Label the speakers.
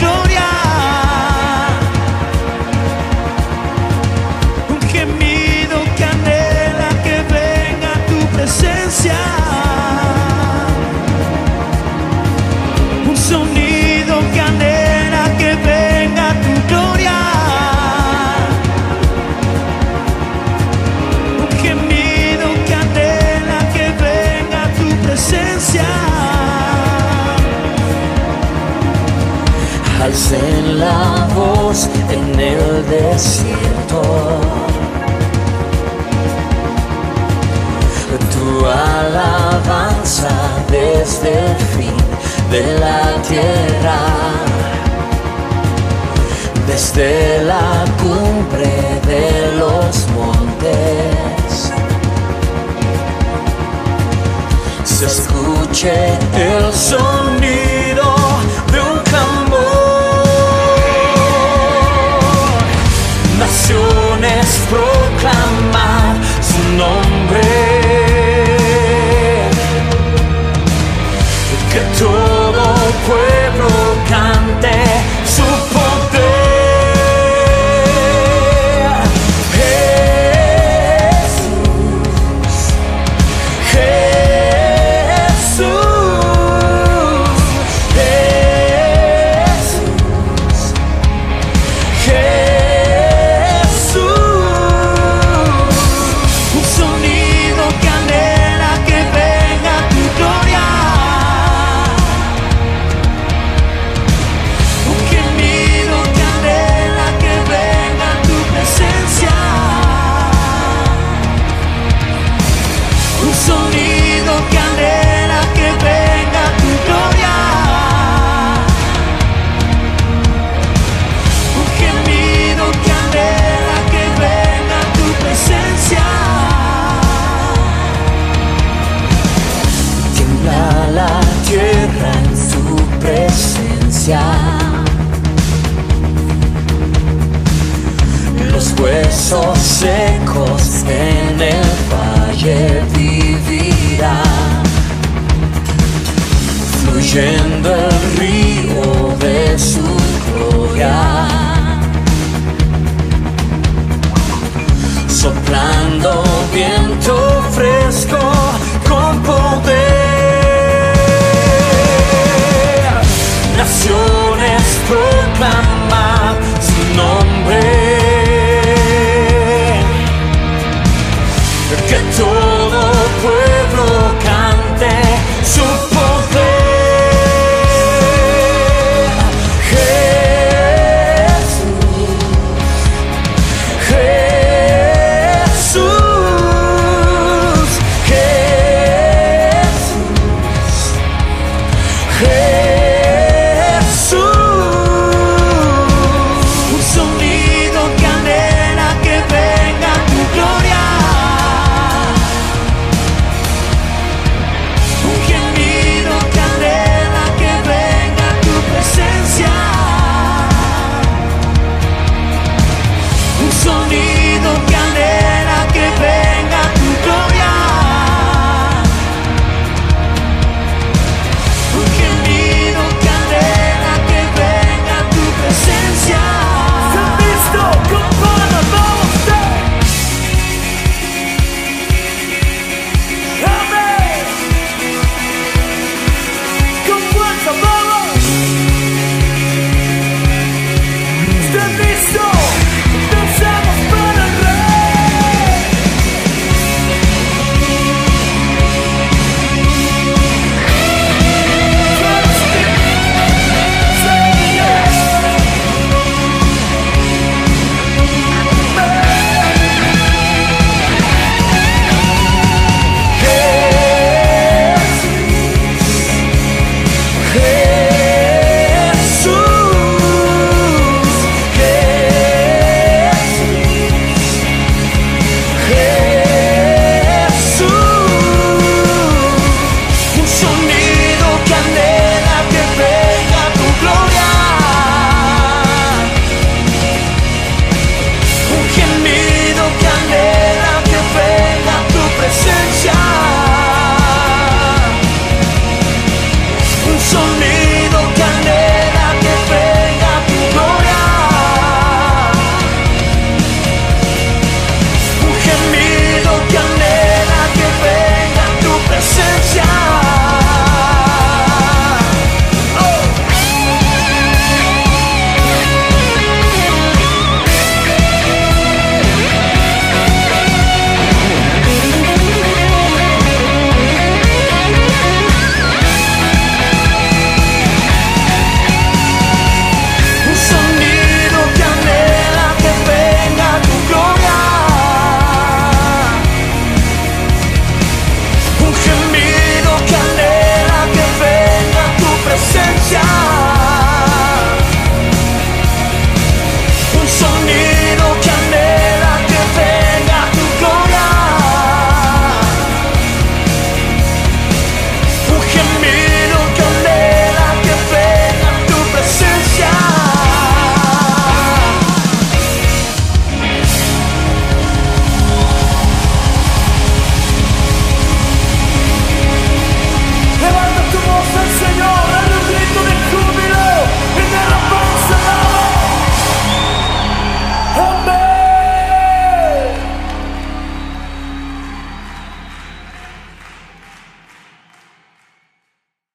Speaker 1: gloria. Un gemido que anhela que venga tu presencia. Un sonido. alcen la voz en el desierto. Tu alabanza desde el fin de la tierra, desde la cumbre de los montes. Se escuche el sonido huesos secos en el valle vivirán fluyendo el río de su gloria.